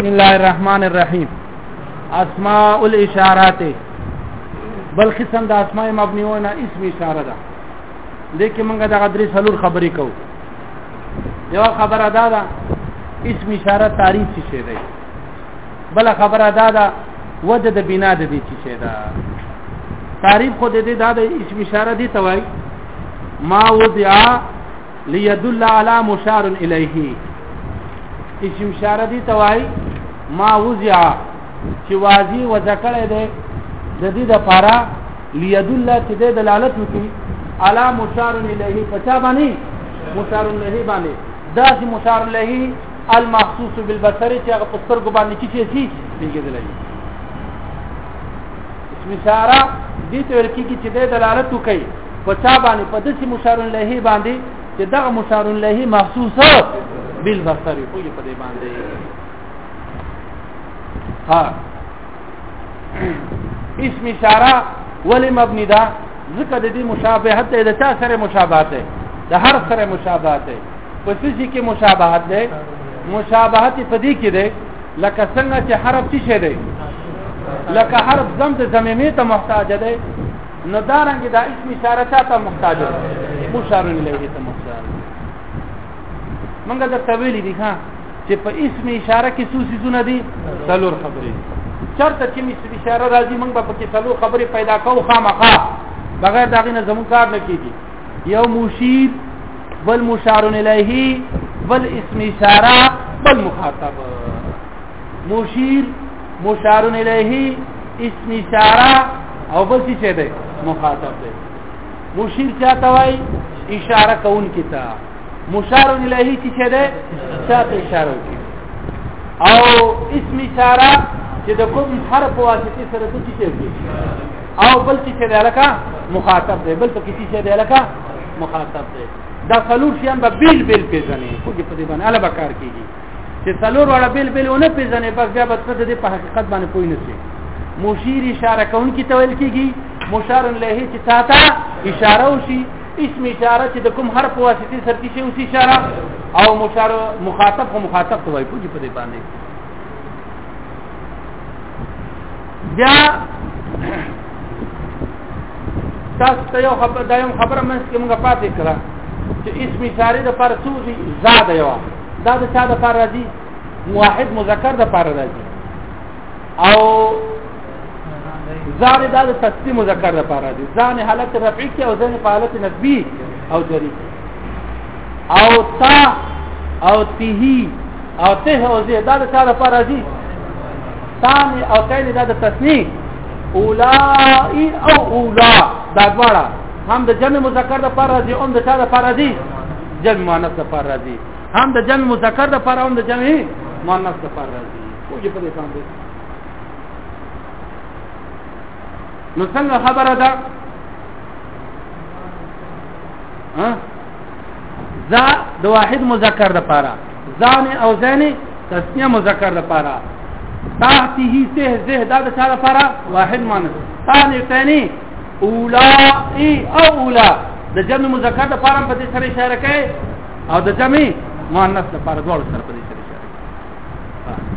بسم الله الرحمن الرحیم اسماء الاشارات بل قسم د اسماء مبنیونه اسم اشاره ده لیکن موږ د غدری سلور خبرې کوو یو خبره دا ده اسم اشاره تعریف څه شی دی بل خبره دا ده وجه د بنا د دې څه شی ده تعریف خو د دې دا د اسم اشاره دی توای ما وضع ليدل على مشار اليه اسم اشاره دي توای ما وزع چې واضح وذکر دی د دې د پاره ليدل چې د دلالت وکي على مشار اليه پچا باندې مشار اليه باندې دا چې مشار اليه المخصوص بالبصر چې هغه پستر کو باندې کی شي شي پیږدل دي اسم اشاره دې ته ورکی چې د دلالت وکي په چا باندې په دسی مشار له باندې چې دغه مشار له محسوسه بل بصر خو په دې باندې ها اسم اشاره ولی مبنی ده ځکه د دې مشابهت ده د چا سره مشابهت ده د هر سره مشابهت ده په څه کې مشابهت ده مشابهت په دې کې ده لکه څنګه چې حرف څه شي ده لکه حرف زم د زمینه ته محتاج ده نو دا رنګ دا اسم اشاره چاته محتاج دی مشار الیه ته محتاج موږ دا تویل دي ها چې په اسم اشاره کې څو سيزونه دي څلور خبرې چرته چې اسم اشاره راځي موږ په کې څلور خبرې پیدا کوو خامخا بغیر دا غینه زموږ کار نه کیږي یو مشیر بل مشار الیه بل اسم اشاره بل مخاطب مشیر مشار الیه اسم اشاره او بل څه دی مخاطب دی مشیر چاته وای اشاره کون کتا مشار الیه څه دی چاته اشاره کوي او اسم اشاره چې د کوم حرف واسطه سره څه کوي او بل څه دی لکه مخاطب دی بل څه څه دی لکه مخاطب دی دا څلور شیان به بیل بیل پیژنې خو دې په دې باندې اله بکار کیږي چې څلور وړه بیل بیل ونه پیژنې پس بیا به څه د دې په حقیقت باندې پوه نه شي مشیر اشاره کوونکی ته ویل کېږي مشار له چې تا ته اشاره وشي اسم اشاره چې د کوم حرف واسطه سره کې شي اوس اشاره او مشار مخاطب خو مخاطب ته وایي پوجي په دې باندې بیا تاسو ته یو خبر دایم خبره مې چې موږ پاتې کړه چې اسم اشاره د پر څو زیاده یو دا د چا د پاره راځي واحد مذکر د پاره راځي او ځان دا د تستی مذکر د پاره راځي ځان حالت رفعی کې او ځان په حالت نسبی او جری او تا او تیهی او ته او زه دا د چا د پاره راځي ثاني او کله دا د تسنی اولائی او اولا دا دواړه هم د جمع مذکر د پاره راځي او د چا د پاره راځي جمع مؤنث د پر راځي هم د جمع مذکر د پر هم د جمع مؤنث د پر راځي او چې په دې باندې نو څنګه خبره ده ها ذا د واحد مذکر د پاره ځان او ځاني تسنیه مذکر د پاره تحته سه زه دا د چا د پاره واحد معنی ثاني ثاني اولا ای او اولا د جمع مذکر د فارم په دې سره اشاره کوي او د جمع مؤنث د فارم دواړو سره په دې سره اشاره کوي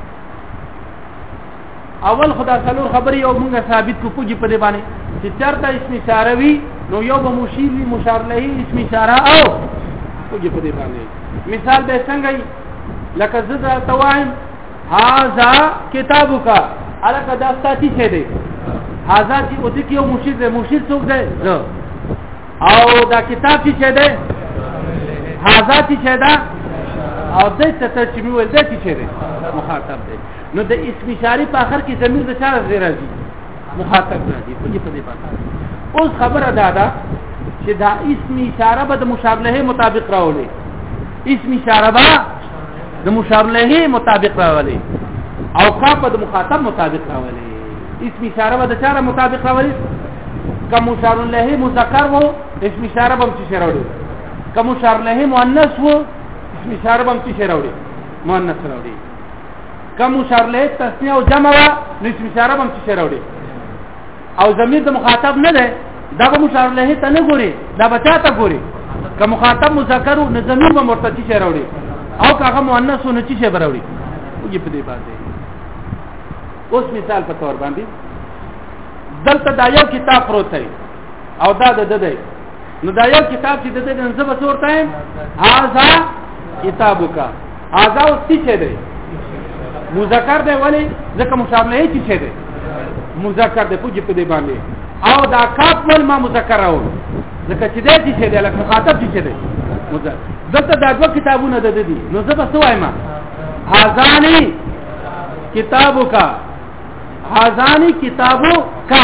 اول خدا څلور خبرې یو موږ ثابت کو پوجي په دې باندې چې چرته اسم اشاره وي نو یو به مشیر وي مشار له اسم اشاره او پوجي په دې باندې مثال به څنګه لکه زړه توایم هاذا کتابک الکه دا ستاتی شه دی هاذا چې اوته کې یو مشیر دی مشیر څوک دی زه او دا کتاب چې شه دی هاذا چې شه دا او د څه ته چې ویل دا چې شه دی مخاطب دی نو د اسم اشاره په اخر کې ضمیر د چا راځي راځي مخاطب راځي په دې په دې باندې اوس خبره دا ده چې دا اسم اشاره به د مشابهه مطابق راولي اسم اشاره به د مشار له مطابق راولي او کاف د مخاطب مطابق راولي اسم اشاره به د چاره مطابق راولي که مشار له مذکر وو اسم اشاره به چې راوړي که مشار له مؤنث وو اسم اشاره به چې راوړي مؤنث راوړي که مشار له تسنیه او جمع وو اسم اشاره به چې راوړي او ضمیر د مخاطب نه ده دا به مشار له ته نه ګوري دا بچا ته ګوري که مخاطب مذکر نه ضمیر به مرتد شي راوړي او که هغه مؤنث نه شي شي راوړي وګي په دې باندې اوس مثال په تور باندې دلته دا یو کتاب پروت دی او دا د ده دی نو دا یو کتاب چې د دې نسبت ورته هاذا کتابک هاذا او تی چې دی مذکر دی ولی ځکه مشابهه هي چې دی مذکر دی پوجي په دې باندې او دا کاف ول ما مذکر او ځکه چې دی چې دی لکه مخاطب چې دی مذکر دته دا دوه کتابونه د دې نو زه به سوایم هاذانی کتابو کا هاذانی کتابو کا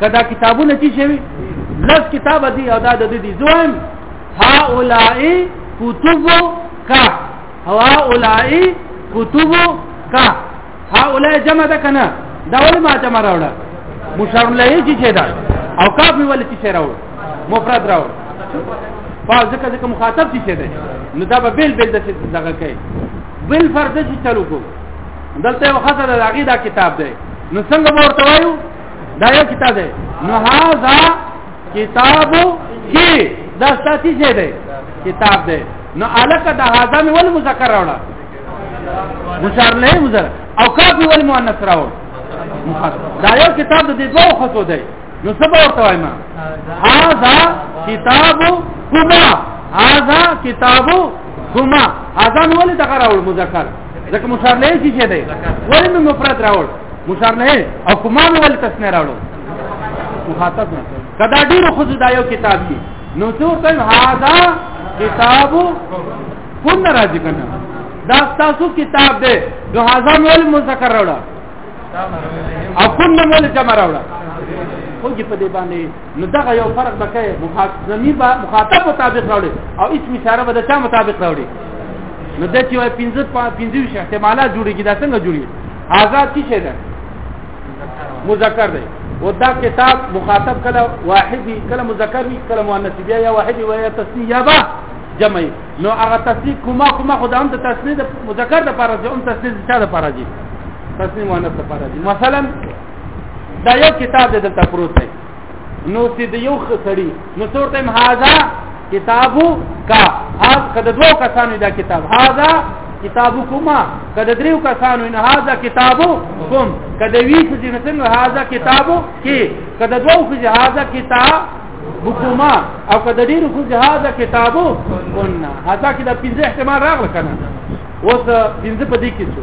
کدا کتابونه چې شوی لس کتاب دي او دا د دې ځوان هؤلاء کتب کا هؤلاء کتب کا هؤلاء جمع ده کنه دا ول ما جمع راوړه مشار له چې چې دا او کاف می ول چې راوړه مفرد راوړه فاز ځکه ځکه مخاطب چې ده نو دا به بل بل د څه دغه کوي بل فرد چې چلو کو دلته یو خطر د هغه دا کتاب دی نو څنګه به ورته وایو دا یو کتاب دی نو هاذا کتاب کی دا ساتي شه دی کتاب دی نو الک دا هاذا مې ول مذکر راوړه مشار نه مذکر او کافي ول مؤنث راوړ دا یو کتاب د دې دوه خطو دی نو څه به ورته وایم هاذا کتاب کما هاذا کتاب کما اذان ولې دغه راول مذکر ځکه مشار نه شي چې دی ولې مې مفرد راوړ مشار نه او کومه ول تسنه راوړ مخاطب نه کدا ډیر خو دا یو کتاب دی نو څور تل هاذا کتاب کوم راځي کنه دا تاسو کتاب دی نو هاذا مول مذکر راوړ او کوم مول جمع راوړ خو دې په دې باندې نو دغه یو فرق به کوي مخاطبي به مخاطب مطابق راوړي او اسم اشاره به د چا مطابق راوړي نو د چې وای 15 15 احتمالات جوړيږي دا څنګه جوړي آزاد څه شي ده مذکر دی او دا کتاب مخاطب کله واحد وي کله مذکر وي کله مؤنث بیا یا واحد وي یا تسنیه یا با جمع نو هغه تسنیه کومه کومه خدای هم د تسنیه د مذکر د پاره دي هم تسنیه د چا د پاره دي تسنیه مؤنث د پاره دي مثلا دا یو کتاب دی دلته پروت دی نو چې د یو خسړی نو صورت هم هاذا کتابو کا هاذ کده دوه کسانو دا کتاب هاذا کتابو کوما کده دریو کسانو نه هاذا کتابو کوم کده وی چې څنګه هاذا کتابو کې کده دوه چې هاذا کتاب بکما او کده ډیرو چې هاذا کتابو کنا هاذا کې د پنځه احتمال راغله کنه اوس پنځه په دې کې څه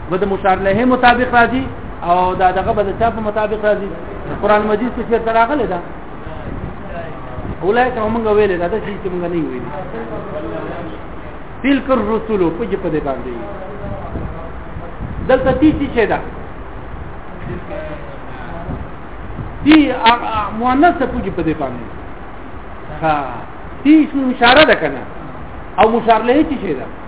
و د مشار له مطابق راځي او دا دغه به د چا په مطابق راځي قران مجید کې چې تراغله ده اولایک هم غو ویل دا د چې موږ نه ویل تلک الرسل په دې په دې باندې دلته تی چې ده تی مؤنث په دې په دې باندې ها تی اشاره ده کنه او مشار له چې ده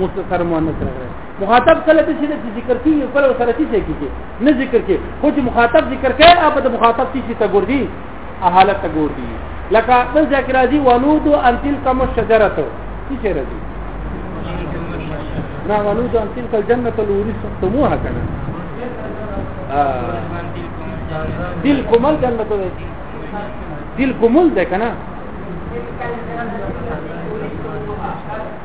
مستثر مؤنث راغلی مخاطب کله ته شي چې ذکر کوي یو کله سره شي کیږي نه ذکر کوي خو چې مخاطب ذکر کوي هغه د مخاطب شي ته ګور دي حالت ته ګور دي لکه د ذکر راځي ولود ان تلک مشجره ته څه راځي نه ولود ان تلک الجنه الورث تموها کنه تلک مل جنه ته تلک مل ده کنه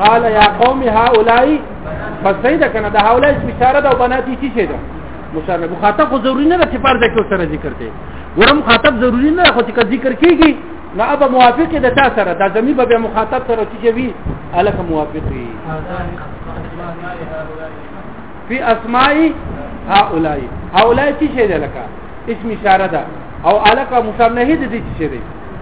قال يا قوم هؤلاء فسيد كان ده هؤلاء اشاره ده وبناتي چی شه ده مشابه مخاطب خو ضروری نه ده چې فرض کې سره ذکر کوي ور مخاطب ضروری نه خو چې ذکر کیږي نو ابا موافق ده تا سره دا زمي به مخاطب سره چې وي الک موافق وي فی اسماء هؤلاء هؤلاء چې شه ده لکه اسم اشاره ده او الک مصنه دي چې شه ده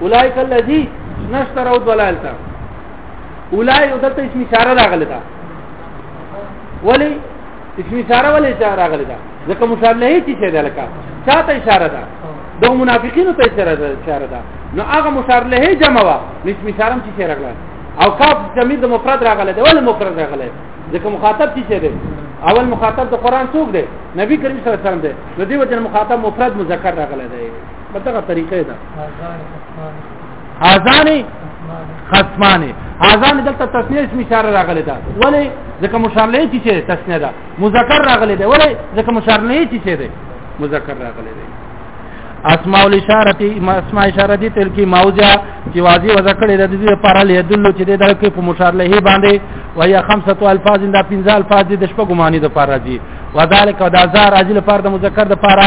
اولایک الذی نشتروا ضلالتا اولای دلته اسم اشاره راغلی دا ولی اسم اشاره ولی اشاره راغلی دا ځکه مشار نه هیڅ څه ده لکه چاته اشاره ده د منافقینو ته اشاره ده اشاره ده نو هغه مشار له جمع وا اسم اشاره چې څه راغلی او کاف جمع د مفرد راغلی دا ولی مفرد راغلی ځکه مخاطب څه ده اول مخاطب د قران څوک دی نبی کریم صلی الله علیه وسلم دی نو دی وجه مخاطب مفرد مذکر راغلی دی بدغه طریقې ده هاذان خصمان هاذان دلته تسنیه اسم اشاره راغلی ده ولی ځکه مشارله چی چی تسنیه ده مذکر راغلی ده ولی ځکه مشارله چی چی ده مذکر راغلی ده اسماء الاشاره اسماء اشاره دي تل کې موضع چې واضح وضع کړی د دې لپاره له دلو چې د دې په مشارله باندې وهي خمسه الفاظ دا پنځه الفاظ دي د شپږو معنی د لپاره دي وذالک ودا زار اجل فرد مذکر د لپاره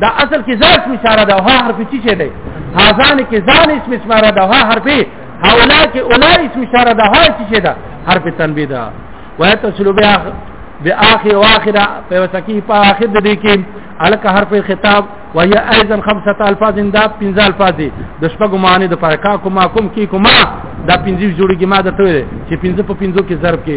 دا اصل کې ځای اسم اشاره ده او ها حرف چی شه ده هاذان کې ځان اسم اشاره ده ها حرف هولا کې اولا اسم اشاره ده ها چی شه ده حرف تنبیه ده وای تصلو بیا باخر واخره په وسکی په اخر د دې کې الک حرف خطاب وهي ايضا خمسه الفاظ دا پنځه الفاظ دي د شپږو معنی د پاره کا کومه کوم کی کومه دا پنځه جوړیږي ما درته ویل چې پنځه په پنځو کې ضرب کې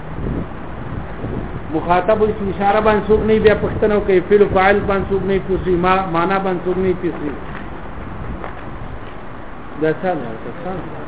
مخاطب اسم اشاره باندې څوک نه بیا پښتنو کوي فعل فاعل باندې څوک نه پوسی ما معنا باندې څوک نه پوسی دا څنګه دا څنګه